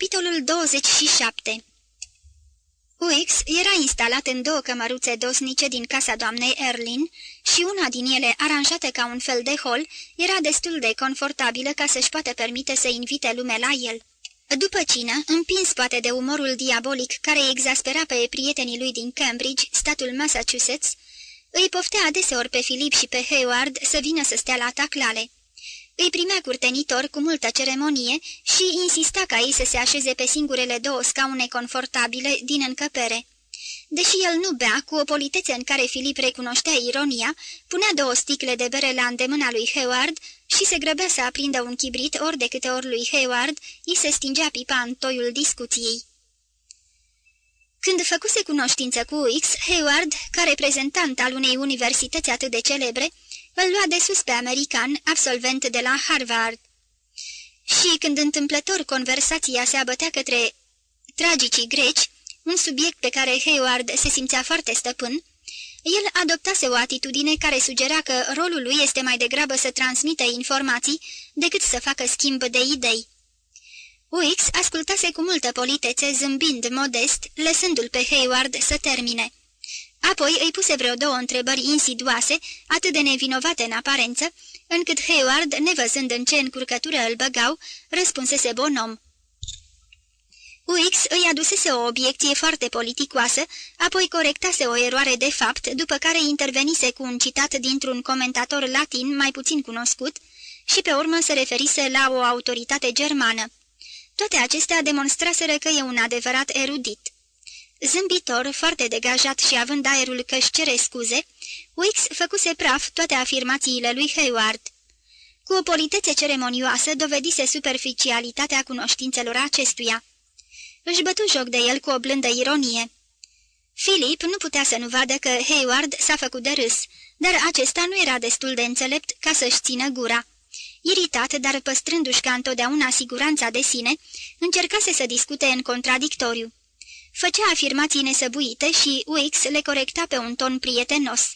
Capitolul 27 Wix era instalat în două cămăruțe dosnice din casa doamnei Erlin și una din ele, aranjată ca un fel de hol, era destul de confortabilă ca să-și poată permite să invite lumea la el. După cină, împins poate de umorul diabolic care exaspera pe prietenii lui din Cambridge, statul Massachusetts, îi poftea adeseori pe Philip și pe Hayward să vină să stea la taclale. Îi primea curtenitor cu multă ceremonie și insista ca ei să se așeze pe singurele două scaune confortabile din încăpere. Deși el nu bea, cu o politețe în care Filip recunoștea ironia, punea două sticle de bere la îndemâna lui Hayward și se grăbea să aprindă un chibrit ori de câte ori lui Hayward îi se stingea pipa în toiul discuției. Când făcuse cunoștință cu X, Hayward, ca reprezentant al unei universități atât de celebre, îl lua de sus pe american, absolvent de la Harvard. Și când întâmplător conversația se abătea către tragicii greci, un subiect pe care Hayward se simțea foarte stăpân, el adoptase o atitudine care sugera că rolul lui este mai degrabă să transmită informații decât să facă schimb de idei. Wix ascultase cu multă politețe, zâmbind modest, lăsându-l pe Hayward să termine. Apoi îi puse vreo două întrebări insiduoase, atât de nevinovate în aparență, încât Hayward, nevăzând în ce încurcătură îl băgau, răspunsese bonom. Wix îi adusese o obiecție foarte politicoasă, apoi corectase o eroare de fapt, după care intervenise cu un citat dintr-un comentator latin mai puțin cunoscut și pe urmă se referise la o autoritate germană. Toate acestea demonstraseră că e un adevărat erudit. Zâmbitor, foarte degajat și având aerul că-și cere scuze, Wix făcuse praf toate afirmațiile lui Hayward. Cu o politețe ceremonioasă dovedise superficialitatea cunoștințelor acestuia. Își bătu joc de el cu o blândă ironie. Philip nu putea să nu vadă că Hayward s-a făcut de râs, dar acesta nu era destul de înțelept ca să-și țină gura. Iritat, dar păstrându-și ca întotdeauna siguranța de sine, încercase să discute în contradictoriu. Făcea afirmații nesăbuite și Wix le corecta pe un ton prietenos.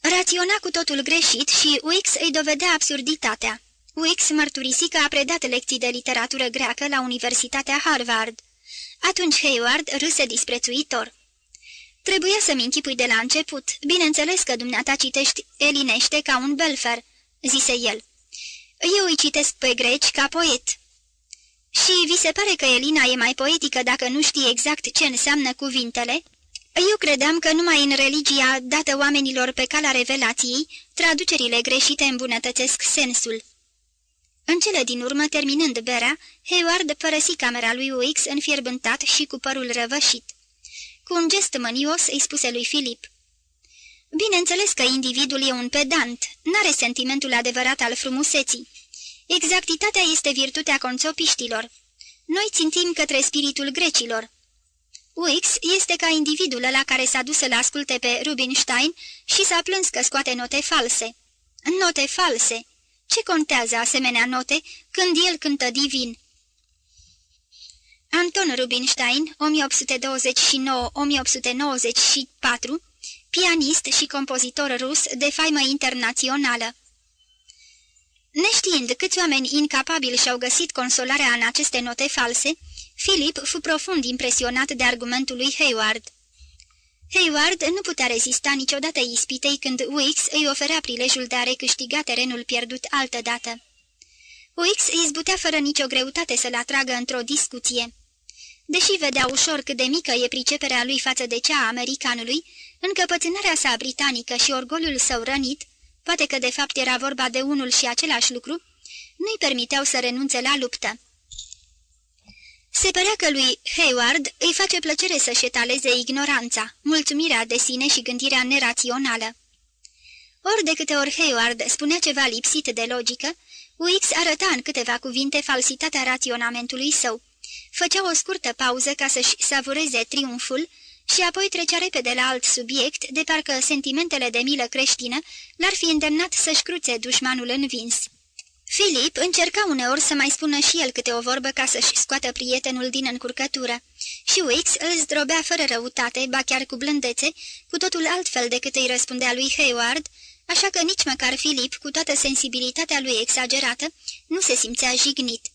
Raționa cu totul greșit și Wix îi dovedea absurditatea. Wix mărturisi că a predat lecții de literatură greacă la Universitatea Harvard. Atunci Hayward râse disprețuitor. Trebuia să-mi închipui de la început. Bineînțeles că dumneata citești elinește ca un belfer," zise el. Eu îi citesc pe greci ca poet." Și vi se pare că Elina e mai poetică dacă nu știe exact ce înseamnă cuvintele?" Eu credeam că numai în religia dată oamenilor pe calea revelației, traducerile greșite îmbunătățesc sensul. În cele din urmă, terminând berea, Hayward părăsi camera lui Wix înfierbântat și cu părul răvășit. Cu un gest mănios îi spuse lui Filip. Bineînțeles că individul e un pedant, n-are sentimentul adevărat al frumuseții. Exactitatea este virtutea conțopiștilor. Noi țintim către spiritul grecilor. Wix este ca individul la care s-a dus să-l asculte pe Rubinstein și s-a plâns că scoate note false. Note false! Ce contează asemenea note când el cântă divin? Anton Rubinstein, 1829-1894, pianist și compozitor rus de faimă internațională. Neștiind câți oameni incapabili și-au găsit consolarea în aceste note false, Philip fu profund impresionat de argumentul lui Hayward. Hayward nu putea rezista niciodată ispitei când Wix îi oferea prilejul de a recâștiga terenul pierdut altădată. Wix îi zbutea fără nicio greutate să-l atragă într-o discuție. Deși vedea ușor cât de mică e priceperea lui față de cea a americanului, încăpățânarea sa britanică și orgoliul său rănit, poate că de fapt era vorba de unul și același lucru, nu-i permiteau să renunțe la luptă. Se părea că lui Hayward îi face plăcere să-și etaleze ignoranța, mulțumirea de sine și gândirea nerațională. Ori de câte ori Hayward spunea ceva lipsit de logică, Wix arăta în câteva cuvinte falsitatea raționamentului său. Făcea o scurtă pauză ca să-și savureze triumful și apoi trecea repede la alt subiect, de parcă sentimentele de milă creștină l-ar fi îndemnat să-și cruțe dușmanul învins. Filip încerca uneori să mai spună și el câte o vorbă ca să-și scoată prietenul din încurcătură. Și Wix îl zdrobea fără răutate, ba chiar cu blândețe, cu totul altfel decât îi răspundea lui Hayward, așa că nici măcar Filip, cu toată sensibilitatea lui exagerată, nu se simțea jignit.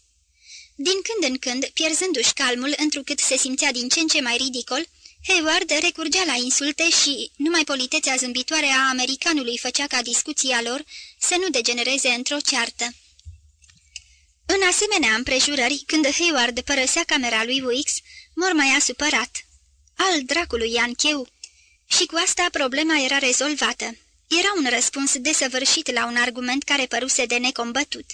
Din când în când, pierzându-și calmul întrucât se simțea din ce în ce mai ridicol, Hayward recurgea la insulte și numai politețea zâmbitoare a americanului făcea ca discuția lor să nu degenereze într-o ceartă. În asemenea împrejurări, când Hayward părăsea camera lui Wicks, a supărat. Al dracului Iancheu! Și cu asta problema era rezolvată. Era un răspuns desăvârșit la un argument care păruse de necombătut.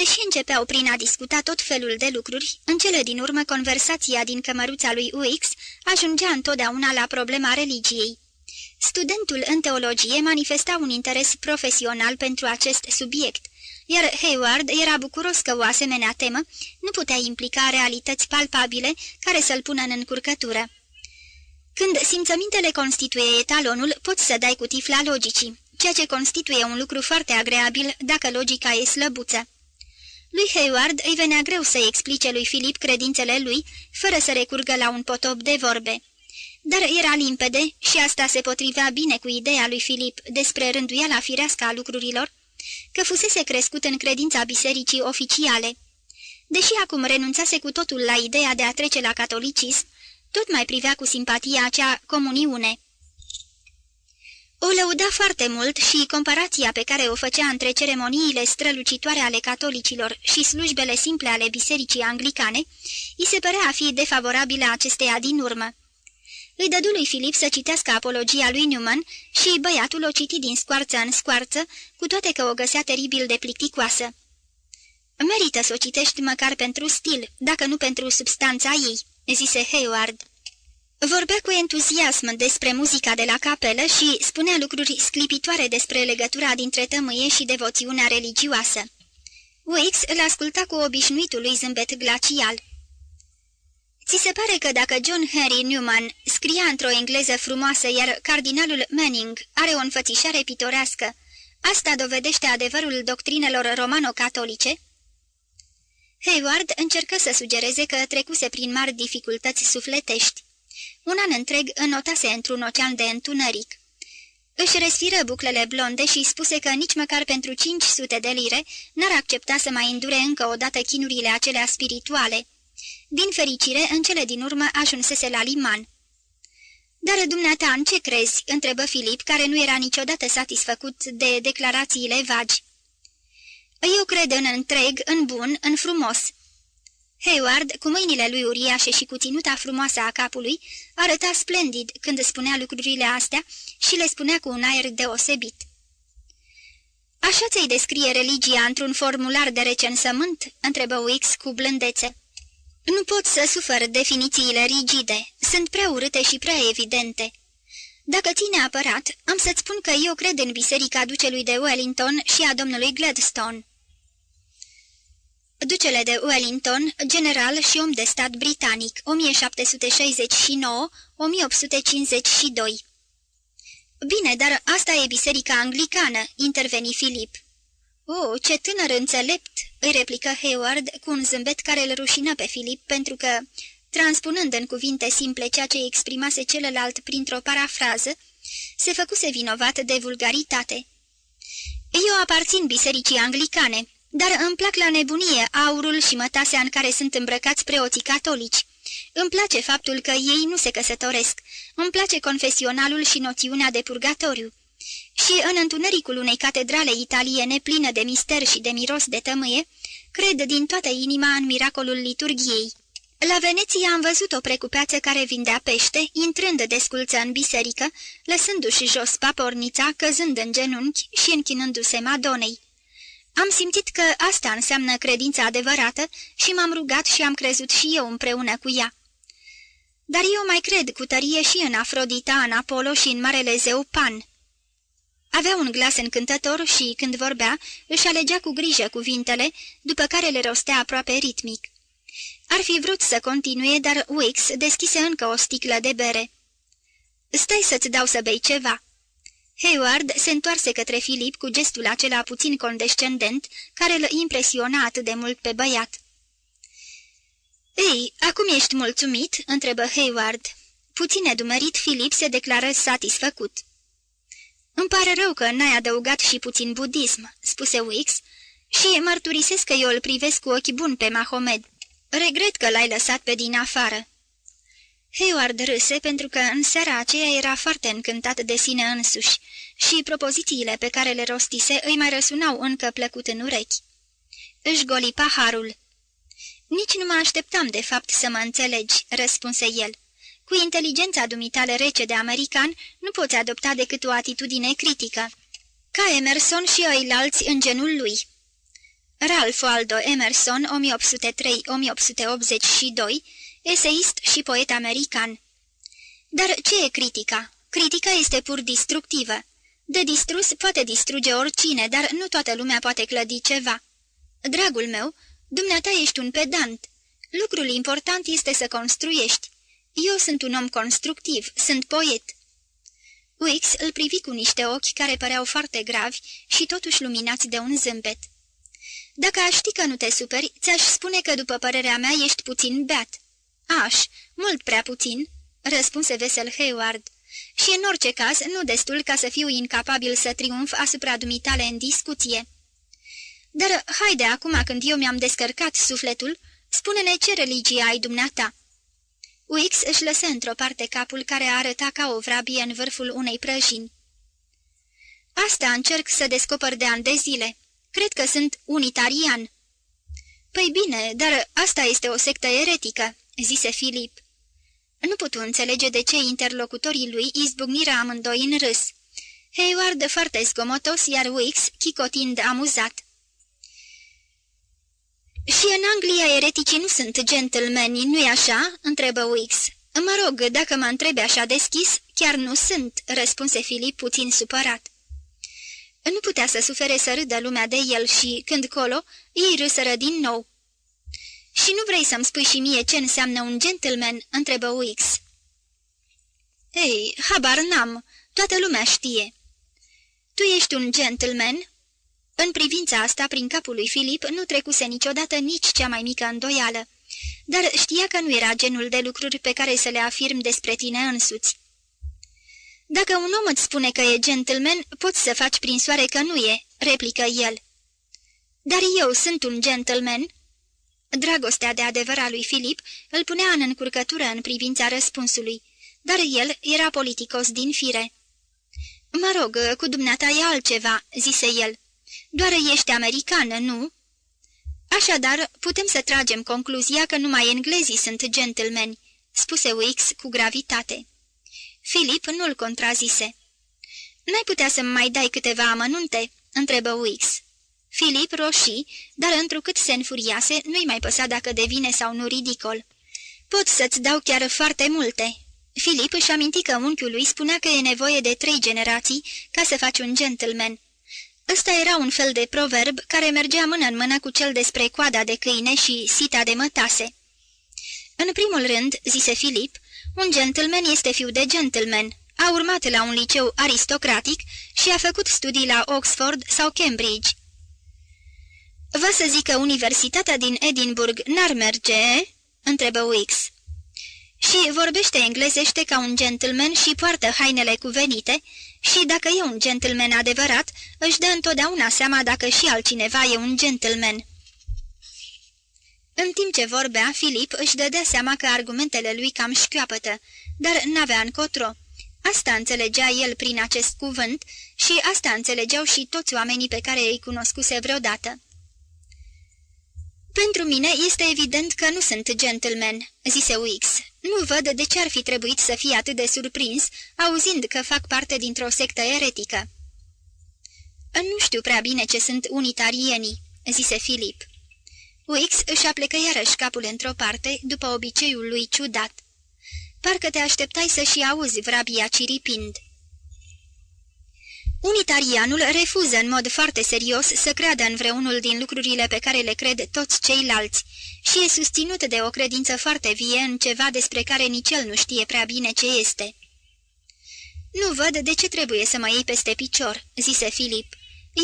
Deși începeau prin a discuta tot felul de lucruri, în cele din urmă conversația din cămăruța lui UX ajungea întotdeauna la problema religiei. Studentul în teologie manifesta un interes profesional pentru acest subiect, iar Hayward era bucuros că o asemenea temă nu putea implica realități palpabile care să-l pună în încurcătură. Când simțămintele constituie etalonul, poți să dai cu tifla logicii, ceea ce constituie un lucru foarte agreabil dacă logica e slăbuță. Lui Hayward îi venea greu să explice lui Filip credințele lui, fără să recurgă la un potop de vorbe. Dar era limpede și asta se potrivea bine cu ideea lui Filip despre rânduiala firească a lucrurilor, că fusese crescut în credința bisericii oficiale. Deși acum renunțase cu totul la ideea de a trece la catolicism, tot mai privea cu simpatia acea comuniune. O lăuda foarte mult și comparația pe care o făcea între ceremoniile strălucitoare ale catolicilor și slujbele simple ale bisericii anglicane, îi se părea a fi defavorabilă acesteia din urmă. Îi dădu lui Filip să citească apologia lui Newman și băiatul o citi din scoarță în scoarță, cu toate că o găsea teribil de plicticoasă. Merită să o citești măcar pentru stil, dacă nu pentru substanța ei," zise Hayward. Vorbea cu entuziasm despre muzica de la capelă și spunea lucruri sclipitoare despre legătura dintre tămâie și devoțiunea religioasă. Wix îl asculta cu obișnuitul lui zâmbet glacial. Ți se pare că dacă John Henry Newman scria într-o engleză frumoasă, iar cardinalul Manning are o înfățișare pitorească, asta dovedește adevărul doctrinelor romano-catolice? Hayward încercă să sugereze că trecuse prin mari dificultăți sufletești. Un an întreg înnotase într-un ocean de întuneric. Își respiră buclele blonde și spuse că nici măcar pentru 500 de lire n-ar accepta să mai îndure încă o dată chinurile acelea spirituale. Din fericire, în cele din urmă ajunsese la liman. Dar dumneata, în ce crezi?" întrebă Filip, care nu era niciodată satisfăcut de declarațiile vagi. Eu cred în întreg, în bun, în frumos." Hayward, cu mâinile lui uriașe și cu ținuta frumoasă a capului, arăta splendid când spunea lucrurile astea și le spunea cu un aer deosebit. Așa ți-ai descrie religia într-un formular de recensământ?" întrebă Wix cu blândețe. Nu pot să sufăr definițiile rigide, sunt prea urâte și prea evidente. Dacă ține apărat, am să-ți spun că eu cred în biserica ducelui de Wellington și a domnului Gladstone. Ducele de Wellington, general și om de stat britanic, 1769-1852 Bine, dar asta e biserica anglicană, interveni Filip. Oh, ce tânăr înțelept!" îi replică Hayward cu un zâmbet care îl rușină pe Filip pentru că, transpunând în cuvinte simple ceea ce exprimase celălalt printr-o parafrază, se făcuse vinovat de vulgaritate. Eu aparțin bisericii anglicane, dar îmi plac la nebunie aurul și mătasea în care sunt îmbrăcați preoții catolici. Îmi place faptul că ei nu se căsătoresc. Îmi place confesionalul și noțiunea de purgatoriu. Și în întunericul unei catedrale italiene plină de mister și de miros de tămâie, cred din toată inima în miracolul liturgiei. La Veneția am văzut o precupeață care vindea pește, intrând desculță în biserică, lăsându-și jos papornița, căzând în genunchi și închinându-se Madonei. Am simțit că asta înseamnă credința adevărată și m-am rugat și am crezut și eu împreună cu ea. Dar eu mai cred cu tărie și în Afrodita, în Apollo și în Marele Zeu Pan. Avea un glas încântător și, când vorbea, își alegea cu grijă cuvintele, după care le rostea aproape ritmic. Ar fi vrut să continue, dar Wix deschise încă o sticlă de bere. Stai să-ți dau să bei ceva." Hayward se întoarse către Filip cu gestul acela puțin condescendent, care îl impresiona atât de mult pe băiat. Ei, acum ești mulțumit?" întrebă Hayward. Puțin edumerit, Filip se declară satisfăcut. Îmi pare rău că n-ai adăugat și puțin budism," spuse Wix, Și mărturisesc că eu îl privesc cu ochi buni pe Mahomed. Regret că l-ai lăsat pe din afară." Hayward râse pentru că în seara aceea era foarte încântat de sine însuși și propozițiile pe care le rostise îi mai răsunau încă plăcut în urechi. Își goli paharul. Nici nu mă așteptam de fapt să mă înțelegi," răspunse el. Cu inteligența dumitale rece de american nu poți adopta decât o atitudine critică. Ca Emerson și ăilalți în genul lui. Ralph Waldo Emerson, 1803-1882, eseist și poet american. Dar ce e critica? Critica este pur distructivă. De distrus poate distruge oricine, dar nu toată lumea poate clădi ceva. Dragul meu, dumneata ești un pedant. Lucrul important este să construiești. Eu sunt un om constructiv, sunt poet." Wix îl privi cu niște ochi care păreau foarte gravi și totuși luminați de un zâmbet. Dacă aș ști că nu te superi, ți-aș spune că, după părerea mea, ești puțin beat." Aș, mult prea puțin," răspunse vesel Hayward. Și în orice caz, nu destul ca să fiu incapabil să triumf asupra dumitale în discuție." Dar haide acum când eu mi-am descărcat sufletul, spune-ne ce religie ai dumneata." Wix își lăsă într-o parte capul care arăta ca o vrabie în vârful unei prăjini. Asta încerc să descoper de ani de zile. Cred că sunt unitarian." Păi bine, dar asta este o sectă eretică," zise Filip. Nu putu înțelege de ce interlocutorii lui izbucniră amândoi în râs. Hayward foarte zgomotos, iar Wix chicotind amuzat. Și în Anglia ereticii nu sunt gentlemani, nu-i așa?" întrebă Wix. Mă rog, dacă mă întrebi așa deschis, chiar nu sunt," răspunse Filip puțin supărat. Nu putea să sufere să râdă lumea de el și, când colo, ei râsără din nou. Și nu vrei să-mi spui și mie ce înseamnă un gentleman?" întrebă Wix. Ei, habar n-am, toată lumea știe." Tu ești un gentleman?" În privința asta, prin capul lui Filip, nu trecuse niciodată nici cea mai mică îndoială, dar știa că nu era genul de lucruri pe care să le afirm despre tine însuți. Dacă un om îți spune că e gentleman, poți să faci prin soare că nu e," replică el. Dar eu sunt un gentleman?" Dragostea de adevăr a lui Filip îl punea în încurcătură în privința răspunsului, dar el era politicos din fire. Mă rog, cu dumneata e altceva," zise el. Doar ești americană, nu?" Așadar, putem să tragem concluzia că numai englezii sunt gentlemen," spuse Wix cu gravitate. Filip nu-l contrazise. N-ai putea să-mi mai dai câteva amănunte?" întrebă Wix. Filip roșii, dar întrucât se înfuriase, nu-i mai păsa dacă devine sau nu ridicol. Pot să-ți dau chiar foarte multe." Filip își aminti că unchiul lui spunea că e nevoie de trei generații ca să faci un gentleman. Ăsta era un fel de proverb care mergea mână în mână cu cel despre coada de câine și sita de mătase. În primul rând, zise Filip, un gentleman este fiu de gentleman. A urmat la un liceu aristocratic și a făcut studii la Oxford sau Cambridge. Vă să zic că universitatea din Edinburgh n-ar merge, întrebă Wix. Și vorbește englezește ca un gentleman și poartă hainele cuvenite și dacă e un gentleman adevărat, își dă întotdeauna seama dacă și altcineva e un gentleman. În timp ce vorbea, Filip își dădea seama că argumentele lui cam șchioapătă, dar n-avea încotro. Asta înțelegea el prin acest cuvânt și asta înțelegeau și toți oamenii pe care îi cunoscuse vreodată. Pentru mine este evident că nu sunt gentleman," zise Wix. Nu văd de ce ar fi trebuit să fie atât de surprins, auzind că fac parte dintr-o sectă eretică." Nu știu prea bine ce sunt unitarienii," zise Filip. Wix își aplecă iarăși capul într-o parte, după obiceiul lui ciudat. Parcă te așteptai să și auzi vrabia ciripind. Unitarianul refuză în mod foarte serios să creadă în vreunul din lucrurile pe care le cred toți ceilalți și e susținut de o credință foarte vie în ceva despre care nici el nu știe prea bine ce este. Nu văd de ce trebuie să mă iei peste picior," zise Filip.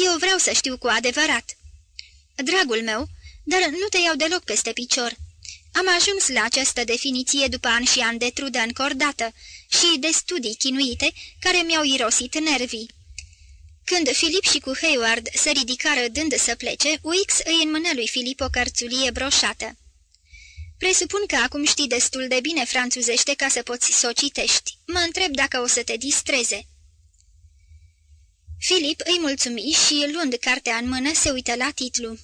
Eu vreau să știu cu adevărat." Dragul meu, dar nu te iau deloc peste picior. Am ajuns la această definiție după ani și ani de trudă încordată și de studii chinuite care mi-au irosit nervii. Când Filip și cu Hayward se ridicară dând să plece, Wix îi înmână lui Filip o cărțulie broșată. Presupun că acum știi destul de bine franțuzește ca să poți să o citești. Mă întreb dacă o să te distreze." Filip îi mulțumi și, luând cartea în mână, se uită la titlu.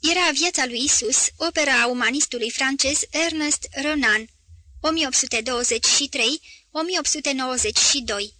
Era Viața lui Isus, opera a umanistului francez Ernest Renan, 1823-1892.